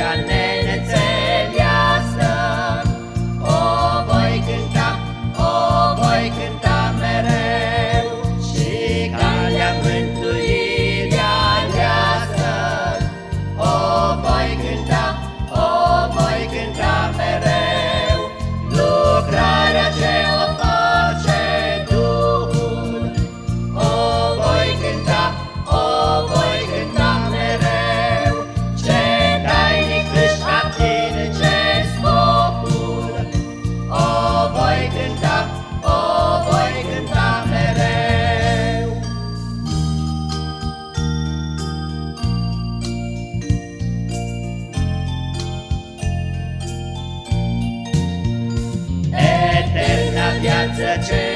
got Să ce